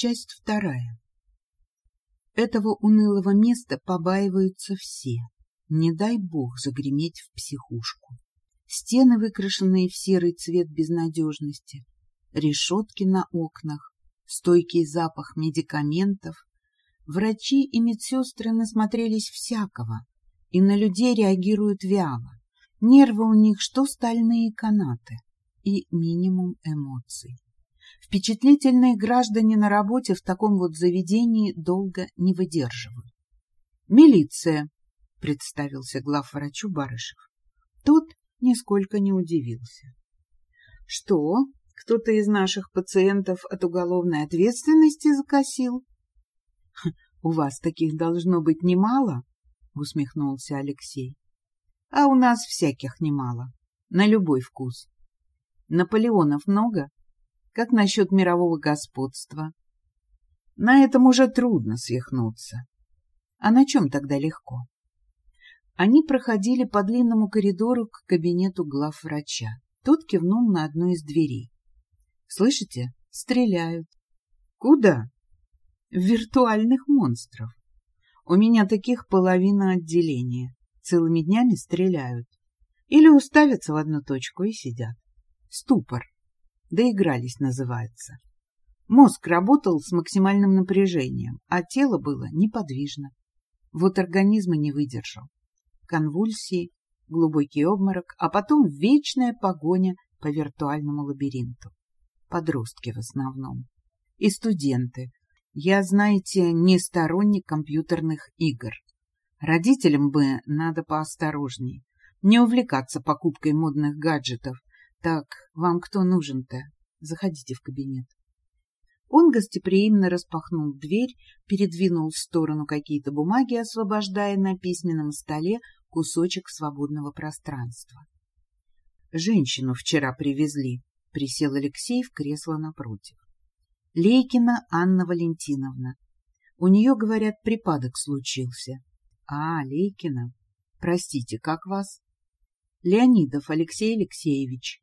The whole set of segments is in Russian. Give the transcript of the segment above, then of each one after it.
Часть вторая. Этого унылого места побаиваются все. Не дай бог загреметь в психушку. Стены, выкрашенные в серый цвет безнадежности, решетки на окнах, стойкий запах медикаментов. Врачи и медсестры насмотрелись всякого, и на людей реагируют вяло. Нервы у них что стальные канаты и минимум эмоций. Впечатлительные граждане на работе в таком вот заведении долго не выдерживают. «Милиция», — представился главврачу Барышев. Тот нисколько не удивился. «Что, кто-то из наших пациентов от уголовной ответственности закосил?» «У вас таких должно быть немало», — усмехнулся Алексей. «А у нас всяких немало, на любой вкус. Наполеонов много?» Как насчет мирового господства? На этом уже трудно свихнуться. А на чем тогда легко? Они проходили по длинному коридору к кабинету главврача. Тот кивнул на одну из дверей. «Слышите? Стреляют». «Куда?» «В виртуальных монстров. У меня таких половина отделения. Целыми днями стреляют. Или уставятся в одну точку и сидят. Ступор. Доигрались, называется. Мозг работал с максимальным напряжением, а тело было неподвижно. Вот организм и не выдержал. Конвульсии, глубокий обморок, а потом вечная погоня по виртуальному лабиринту. Подростки в основном. И студенты. Я, знаете, не сторонник компьютерных игр. Родителям бы надо поосторожней. Не увлекаться покупкой модных гаджетов, так, вам кто нужен-то? Заходите в кабинет. Он гостеприимно распахнул дверь, передвинул в сторону какие-то бумаги, освобождая на письменном столе кусочек свободного пространства. «Женщину вчера привезли», — присел Алексей в кресло напротив. «Лейкина Анна Валентиновна. У нее, говорят, припадок случился». «А, Лейкина. Простите, как вас?» «Леонидов Алексей Алексеевич.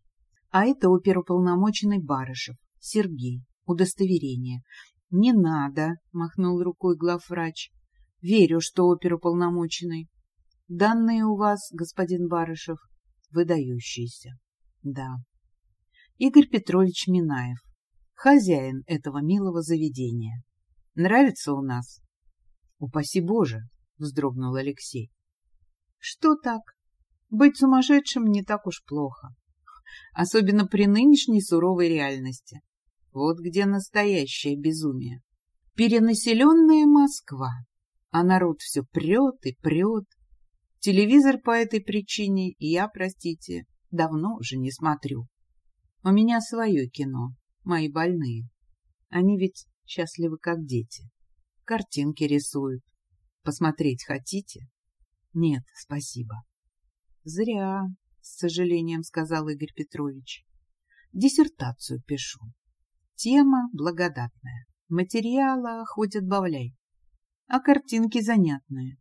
А это оперуполномоченный Барышев, Сергей, удостоверение. — Не надо, — махнул рукой главврач. — Верю, что оперуполномоченный. — Данные у вас, господин Барышев, выдающиеся. — Да. Игорь Петрович Минаев, хозяин этого милого заведения. Нравится у нас? — Упаси Боже, — вздрогнул Алексей. — Что так? Быть сумасшедшим не так уж плохо особенно при нынешней суровой реальности. Вот где настоящее безумие. Перенаселенная Москва, а народ все прет и прет. Телевизор по этой причине я, простите, давно уже не смотрю. У меня свое кино, мои больные. Они ведь счастливы, как дети. Картинки рисуют. Посмотреть хотите? Нет, спасибо. Зря с сожалением сказал Игорь Петрович. Диссертацию пишу. Тема благодатная. Материала хоть отбавляй. А картинки занятные.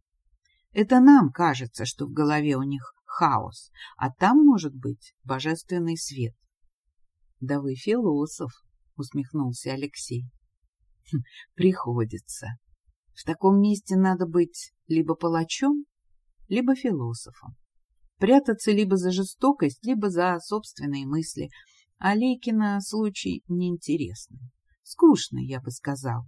Это нам кажется, что в голове у них хаос, а там может быть божественный свет. — Да вы философ, — усмехнулся Алексей. Хм, — Приходится. В таком месте надо быть либо палачом, либо философом прятаться либо за жестокость, либо за собственные мысли. А Лейкина случай неинтересный. Скучный, я бы сказал.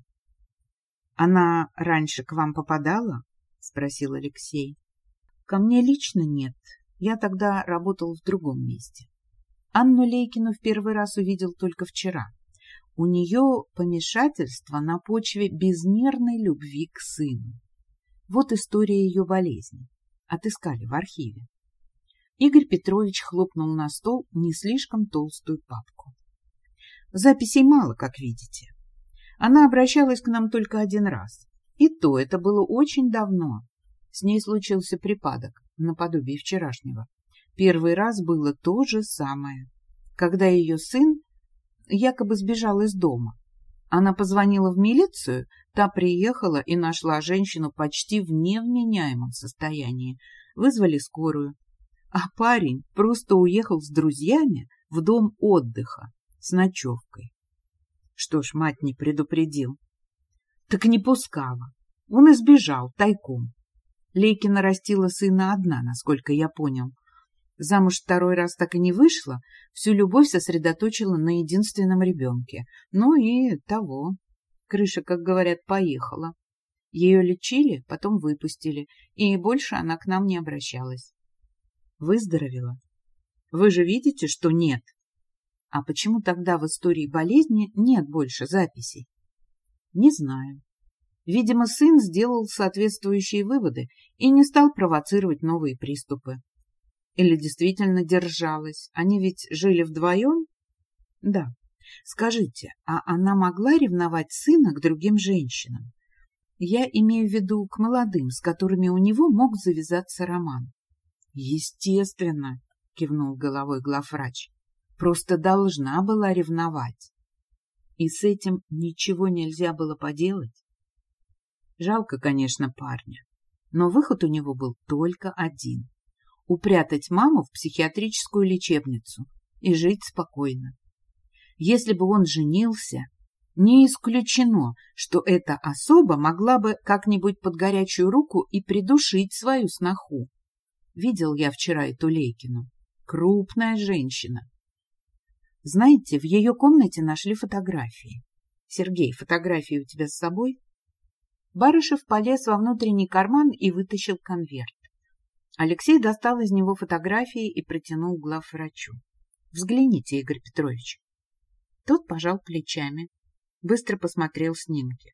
— Она раньше к вам попадала? — спросил Алексей. — Ко мне лично нет. Я тогда работал в другом месте. Анну Лейкину в первый раз увидел только вчера. У нее помешательство на почве безмерной любви к сыну. Вот история ее болезни. Отыскали в архиве. Игорь Петрович хлопнул на стол не слишком толстую папку. Записей мало, как видите. Она обращалась к нам только один раз. И то это было очень давно. С ней случился припадок, наподобие вчерашнего. Первый раз было то же самое. Когда ее сын якобы сбежал из дома. Она позвонила в милицию, та приехала и нашла женщину почти в невменяемом состоянии. Вызвали скорую а парень просто уехал с друзьями в дом отдыха с ночевкой. Что ж, мать не предупредил. Так не пускала. Он избежал тайком. Лейкина растила сына одна, насколько я понял. Замуж второй раз так и не вышла, всю любовь сосредоточила на единственном ребенке. Ну и того. Крыша, как говорят, поехала. Ее лечили, потом выпустили, и больше она к нам не обращалась. Выздоровела? Вы же видите, что нет. А почему тогда в истории болезни нет больше записей? Не знаю. Видимо, сын сделал соответствующие выводы и не стал провоцировать новые приступы. Или действительно держалась? Они ведь жили вдвоем? Да. Скажите, а она могла ревновать сына к другим женщинам? Я имею в виду к молодым, с которыми у него мог завязаться роман. Естественно, кивнул головой главврач. Просто должна была ревновать. И с этим ничего нельзя было поделать. Жалко, конечно, парня, но выход у него был только один — упрятать маму в психиатрическую лечебницу и жить спокойно. Если бы он женился, не исключено, что эта особа могла бы как-нибудь под горячую руку и придушить свою сноху. Видел я вчера эту Лейкину. Крупная женщина. Знаете, в ее комнате нашли фотографии. Сергей, фотографии у тебя с собой? Барышев полез во внутренний карман и вытащил конверт. Алексей достал из него фотографии и протянул главврачу. «Взгляните, Игорь Петрович». Тот пожал плечами, быстро посмотрел снимки.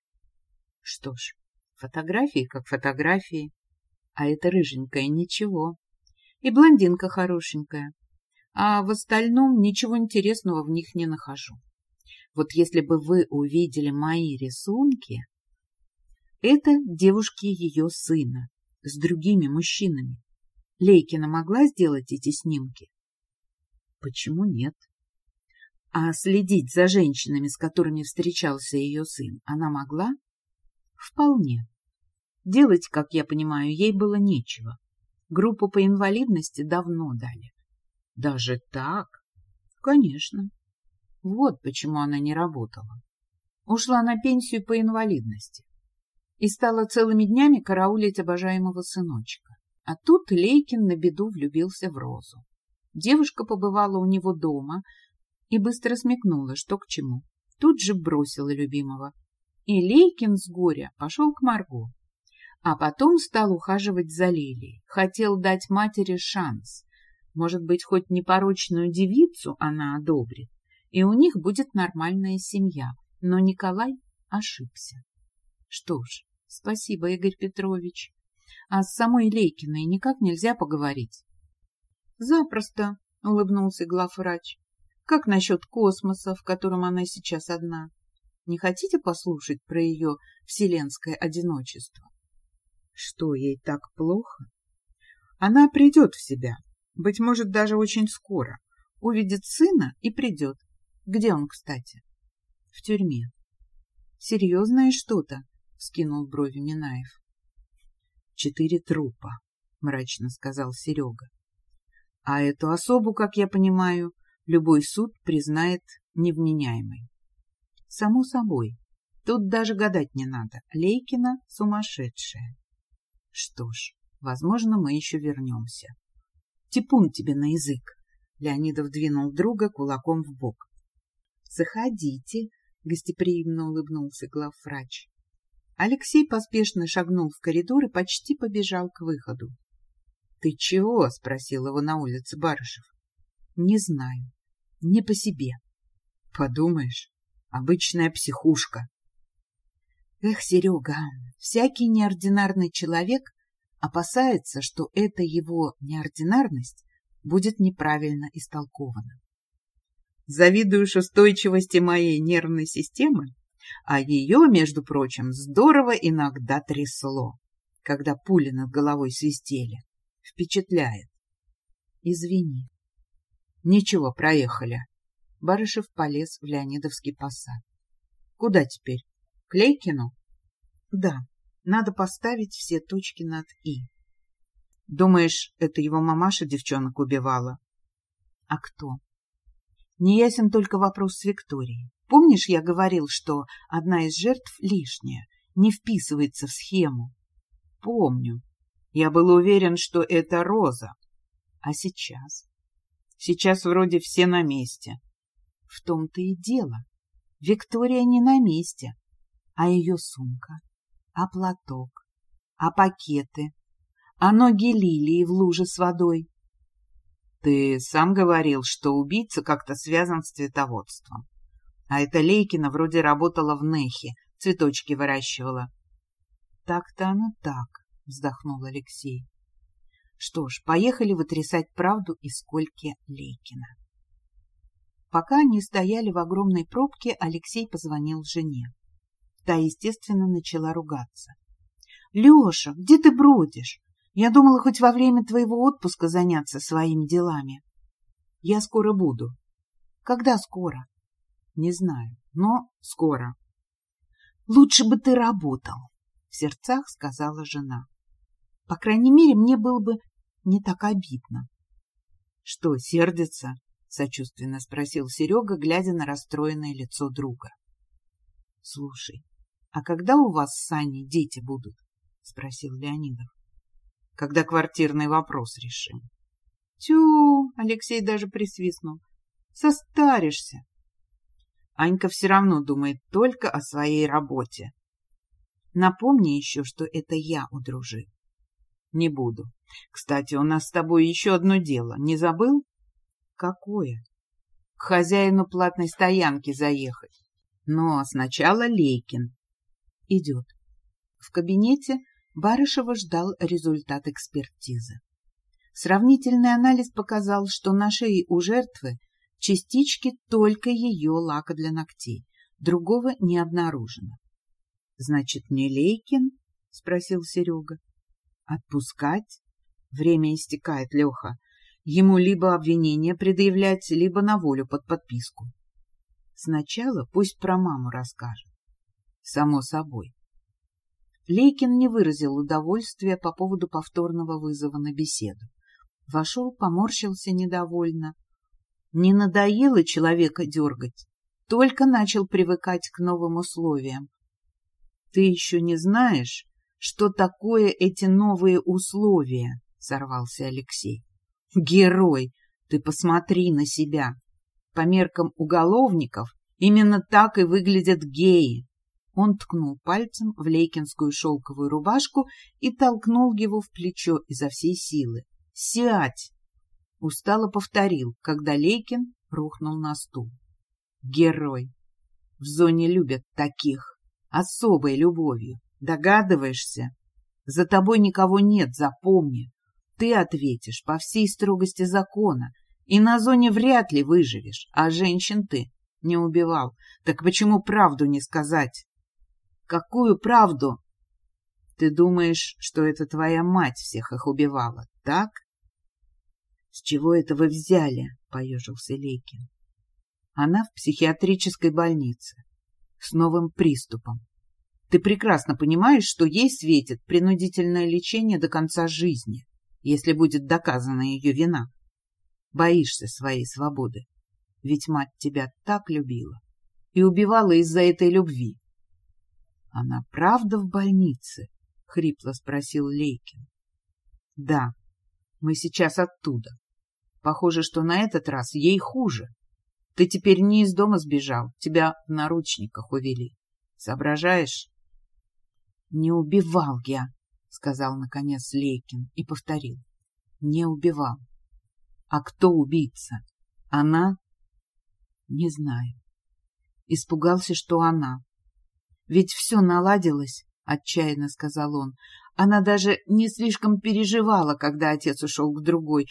Что ж, фотографии как фотографии, а эта рыженькая ничего. И блондинка хорошенькая. А в остальном ничего интересного в них не нахожу. Вот если бы вы увидели мои рисунки... Это девушки ее сына с другими мужчинами. Лейкина могла сделать эти снимки? Почему нет? А следить за женщинами, с которыми встречался ее сын, она могла? Вполне. Делать, как я понимаю, ей было нечего. Группу по инвалидности давно дали. Даже так? Конечно. Вот почему она не работала. Ушла на пенсию по инвалидности и стала целыми днями караулить обожаемого сыночка. А тут Лейкин на беду влюбился в Розу. Девушка побывала у него дома и быстро смекнула, что к чему. Тут же бросила любимого. И Лейкин с горя пошел к Марго. А потом стал ухаживать за Лилией. Хотел дать матери шанс. Может быть, хоть непорочную девицу она одобрит, и у них будет нормальная семья. Но Николай ошибся. Что ж, Спасибо, Игорь Петрович. А с самой Лейкиной никак нельзя поговорить? Запросто, улыбнулся главврач. Как насчет космоса, в котором она сейчас одна? Не хотите послушать про ее вселенское одиночество? Что, ей так плохо? Она придет в себя, быть может, даже очень скоро. Увидит сына и придет. Где он, кстати? В тюрьме. Серьезное что-то, скинул брови Минаев. Четыре трупа, мрачно сказал Серега. А эту особу, как я понимаю, любой суд признает невменяемой. Само собой. Тут даже гадать не надо. Лейкина сумасшедшая. Что ж, возможно, мы еще вернемся. Типун тебе на язык. Леонидов двинул друга кулаком в бок. Заходите, гостеприимно улыбнулся главврач. Алексей поспешно шагнул в коридор и почти побежал к выходу. — Ты чего? — спросил его на улице Барышев. — Не знаю. Не по себе. — Подумаешь, обычная психушка. Эх, Серега, всякий неординарный человек опасается, что эта его неординарность будет неправильно истолкована. Завидуешь устойчивости моей нервной системы? А ее, между прочим, здорово иногда трясло, когда пули над головой свистели. Впечатляет. Извини. Ничего, проехали. Барышев полез в Леонидовский посад. Куда теперь? К Лейкину? Да, надо поставить все точки над «и». Думаешь, это его мамаша девчонок убивала? А кто? Неясен только вопрос с Викторией. Помнишь, я говорил, что одна из жертв лишняя, не вписывается в схему? Помню. Я был уверен, что это Роза. А сейчас? Сейчас вроде все на месте. В том-то и дело. Виктория не на месте. А ее сумка, а платок, а пакеты, а ноги лилии в луже с водой. Ты сам говорил, что убийца как-то связан с цветоводством. А эта Лейкина вроде работала в Нехе, цветочки выращивала. Так-то оно так, вздохнул Алексей. Что ж, поехали вытрясать правду из Кольки Лейкина. Пока они стояли в огромной пробке, Алексей позвонил жене. Та, естественно, начала ругаться. — Леша, где ты бродишь? Я думала хоть во время твоего отпуска заняться своими делами. Я скоро буду. Когда скоро? Не знаю, но скоро. Лучше бы ты работал, в сердцах сказала жена. По крайней мере, мне было бы не так обидно. Что, сердится? сочувственно спросил Серега, глядя на расстроенное лицо друга. Слушай, а когда у вас с Саней дети будут? спросил Леонидов когда квартирный вопрос решим. Тю, Алексей даже присвистнул. Состаришься. Анька все равно думает только о своей работе. Напомни еще, что это я удружил. Не буду. Кстати, у нас с тобой еще одно дело. Не забыл? Какое? К хозяину платной стоянки заехать. Но сначала Лейкин. Идет. В кабинете Барышева ждал результат экспертизы. Сравнительный анализ показал, что на шее у жертвы частички только ее лака для ногтей, другого не обнаружено. — Значит, не Лейкин? — спросил Серега. — Отпускать? Время истекает, Леха. Ему либо обвинение предъявлять, либо на волю под подписку. Сначала пусть про маму расскажет. Само собой. Лейкин не выразил удовольствия по поводу повторного вызова на беседу. Вошел, поморщился недовольно. Не надоело человека дергать, только начал привыкать к новым условиям. — Ты еще не знаешь, что такое эти новые условия? — сорвался Алексей. — Герой! Ты посмотри на себя! По меркам уголовников именно так и выглядят геи. Он ткнул пальцем в лейкинскую шелковую рубашку и толкнул его в плечо изо всей силы. «Сядь!» Устало повторил, когда Лейкин рухнул на стул. «Герой! В зоне любят таких, особой любовью. Догадываешься? За тобой никого нет, запомни. Ты ответишь по всей строгости закона, и на зоне вряд ли выживешь, а женщин ты не убивал. Так почему правду не сказать?» Какую правду? Ты думаешь, что это твоя мать всех их убивала, так? С чего это вы взяли? Поежился Лейкин. Она в психиатрической больнице. С новым приступом. Ты прекрасно понимаешь, что ей светит принудительное лечение до конца жизни, если будет доказана ее вина. Боишься своей свободы. Ведь мать тебя так любила и убивала из-за этой любви. — Она правда в больнице? — хрипло спросил Лейкин. — Да, мы сейчас оттуда. Похоже, что на этот раз ей хуже. Ты теперь не из дома сбежал, тебя в наручниках увели. Соображаешь? — Не убивал я, — сказал наконец Лейкин и повторил. — Не убивал. — А кто убийца? Она? — Не знаю. Испугался, что она. Ведь все наладилось, — отчаянно сказал он. Она даже не слишком переживала, когда отец ушел к другой.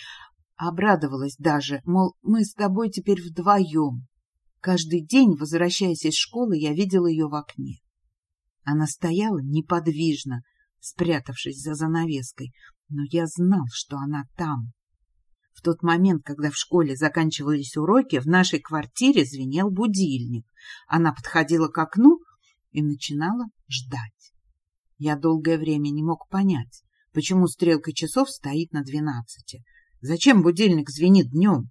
Обрадовалась даже, мол, мы с тобой теперь вдвоем. Каждый день, возвращаясь из школы, я видел ее в окне. Она стояла неподвижно, спрятавшись за занавеской, но я знал, что она там. В тот момент, когда в школе заканчивались уроки, в нашей квартире звенел будильник. Она подходила к окну, и начинала ждать. Я долгое время не мог понять, почему стрелка часов стоит на двенадцати. Зачем будильник звенит днем?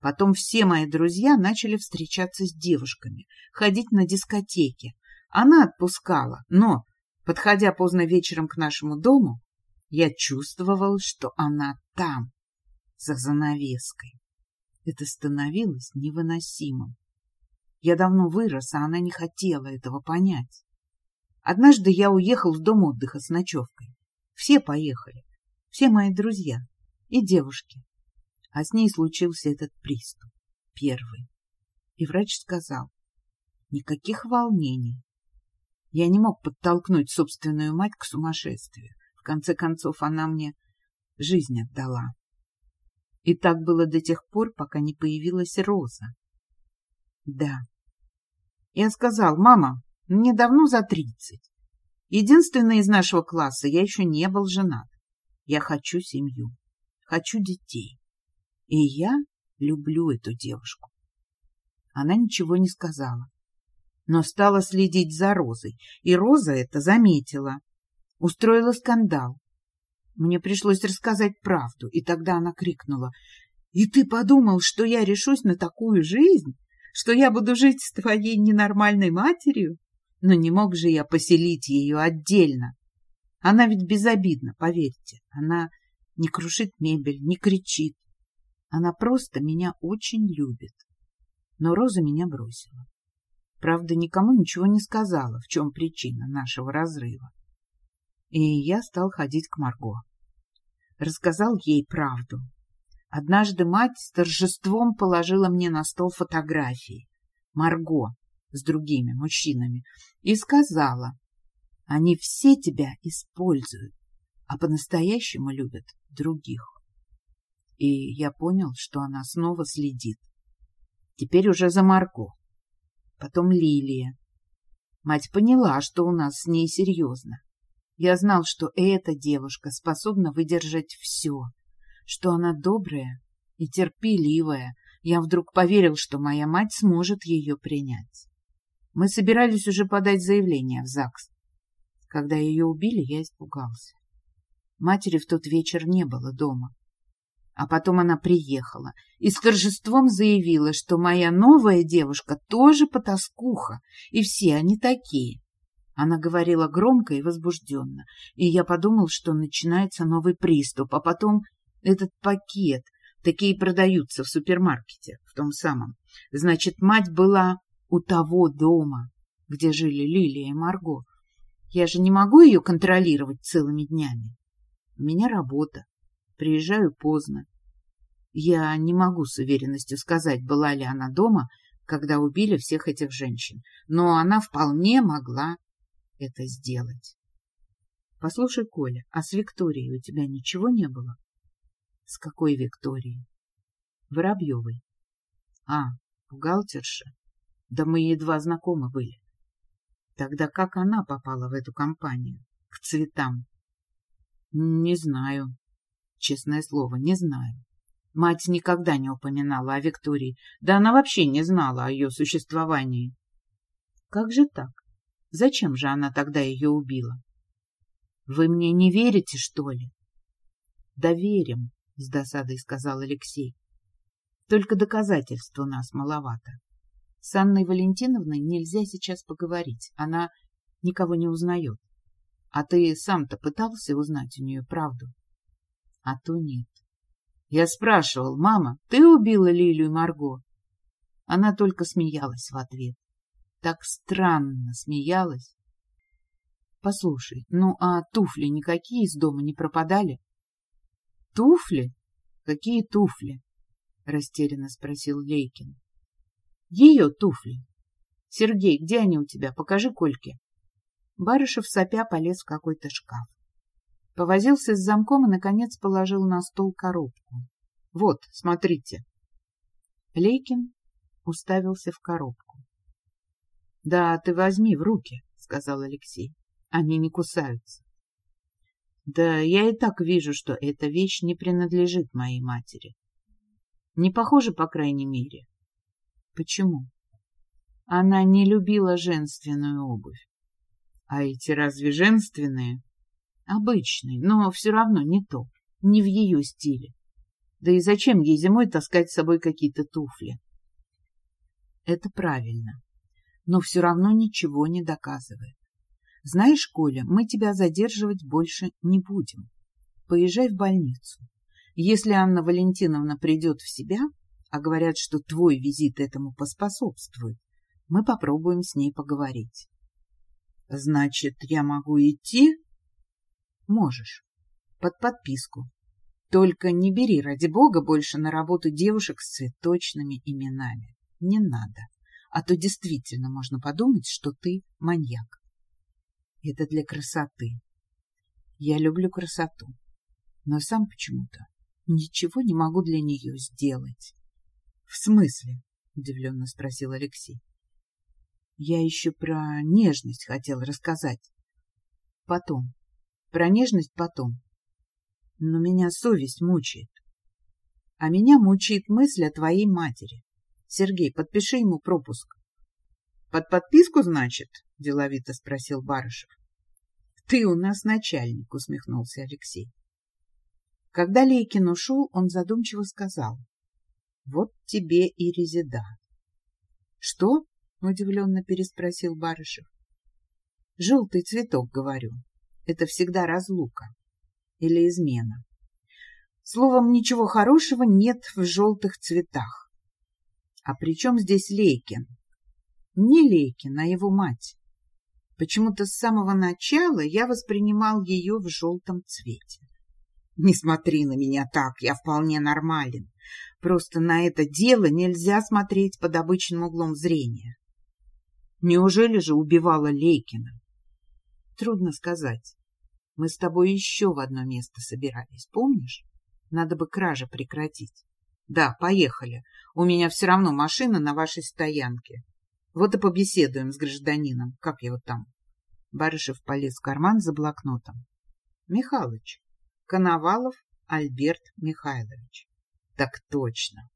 Потом все мои друзья начали встречаться с девушками, ходить на дискотеки. Она отпускала, но, подходя поздно вечером к нашему дому, я чувствовал, что она там, за занавеской. Это становилось невыносимым. Я давно вырос, а она не хотела этого понять. Однажды я уехал в дом отдыха с ночевкой. Все поехали, все мои друзья и девушки. А с ней случился этот приступ, первый. И врач сказал, никаких волнений. Я не мог подтолкнуть собственную мать к сумасшествию. В конце концов, она мне жизнь отдала. И так было до тех пор, пока не появилась Роза. Да. Я сказал, мама, мне давно за тридцать. Единственный из нашего класса я еще не был женат. Я хочу семью, хочу детей. И я люблю эту девушку. Она ничего не сказала, но стала следить за Розой, и Роза это заметила. Устроила скандал. Мне пришлось рассказать правду, и тогда она крикнула. — И ты подумал, что я решусь на такую жизнь? Что я буду жить с твоей ненормальной матерью? Но не мог же я поселить ее отдельно. Она ведь безобидна, поверьте. Она не крушит мебель, не кричит. Она просто меня очень любит. Но Роза меня бросила. Правда, никому ничего не сказала, в чем причина нашего разрыва. И я стал ходить к Марго рассказал ей правду. Однажды мать с торжеством положила мне на стол фотографии Марго с другими мужчинами и сказала, они все тебя используют, а по-настоящему любят других. И я понял, что она снова следит. Теперь уже за Марго. Потом Лилия. Мать поняла, что у нас с ней серьезно. Я знал, что эта девушка способна выдержать все, что она добрая и терпеливая. Я вдруг поверил, что моя мать сможет ее принять. Мы собирались уже подать заявление в ЗАГС. Когда ее убили, я испугался. Матери в тот вечер не было дома. А потом она приехала и с торжеством заявила, что моя новая девушка тоже потаскуха, и все они такие. Она говорила громко и возбужденно, и я подумал, что начинается новый приступ, а потом этот пакет. Такие продаются в супермаркете, в том самом. Значит, мать была у того дома, где жили Лилия и Марго. Я же не могу ее контролировать целыми днями. У меня работа. Приезжаю поздно. Я не могу с уверенностью сказать, была ли она дома, когда убили всех этих женщин, но она вполне могла это сделать. Послушай, Коля, а с Викторией у тебя ничего не было? С какой Викторией? Воробьевой. А, бухгалтерша. Да мы едва знакомы были. Тогда как она попала в эту компанию? К цветам? Не знаю. Честное слово, не знаю. Мать никогда не упоминала о Виктории, да она вообще не знала о ее существовании. Как же так? Зачем же она тогда ее убила? Вы мне не верите, что ли? Да с досадой сказал Алексей. Только доказательств у нас маловато. С Анной Валентиновной нельзя сейчас поговорить. Она никого не узнает. А ты сам-то пытался узнать у нее правду? А то нет. Я спрашивал, мама, ты убила Лилию Марго? Она только смеялась в ответ так странно смеялась. — Послушай, ну а туфли никакие из дома не пропадали? — Туфли? Какие туфли? — растерянно спросил Лейкин. — Ее туфли. Сергей, где они у тебя? Покажи Кольке. Барышев сопя полез в какой-то шкаф. Повозился с замком и, наконец, положил на стол коробку. — Вот, смотрите. Лейкин уставился в коробку. — Да, ты возьми в руки, — сказал Алексей. — Они не кусаются. — Да я и так вижу, что эта вещь не принадлежит моей матери. Не похоже, по крайней мере. — Почему? Она не любила женственную обувь. А эти разве женственные? Обычные, но все равно не то, не в ее стиле. Да и зачем ей зимой таскать с собой какие-то туфли? Это правильно, но все равно ничего не доказывает. Знаешь, Коля, мы тебя задерживать больше не будем. Поезжай в больницу. Если Анна Валентиновна придет в себя, а говорят, что твой визит этому поспособствует, мы попробуем с ней поговорить. — Значит, я могу идти? — Можешь. Под подписку. Только не бери, ради бога, больше на работу девушек с цветочными именами. Не надо. А то действительно можно подумать, что ты маньяк. Это для красоты. Я люблю красоту. Но сам почему-то ничего не могу для нее сделать. — В смысле? — удивленно спросил Алексей. — Я еще про нежность хотел рассказать. Потом. Про нежность потом. Но меня совесть мучает. А меня мучает мысль о твоей матери. Сергей, подпиши ему пропуск. — Под подписку, значит? — деловито спросил Барышев. — Ты у нас начальник, — усмехнулся Алексей. Когда Лейкин ушел, он задумчиво сказал. — Вот тебе и резида. — Что? — удивленно переспросил Барышев. — Желтый цветок, говорю. Это всегда разлука. Или измена. Словом, ничего хорошего нет в желтых цветах. А при чем здесь Лейкин? Не Лейкин, а его мать. Почему-то с самого начала я воспринимал ее в желтом цвете. Не смотри на меня так, я вполне нормален. Просто на это дело нельзя смотреть под обычным углом зрения. Неужели же убивала Лейкина? Трудно сказать. Мы с тобой еще в одно место собирались, помнишь? Надо бы кража прекратить. Да, поехали. У меня все равно машина на вашей стоянке. Вот и побеседуем с гражданином. Как его там? Барышев полез в карман за блокнотом. Михалыч. Коновалов Альберт Михайлович. Так точно.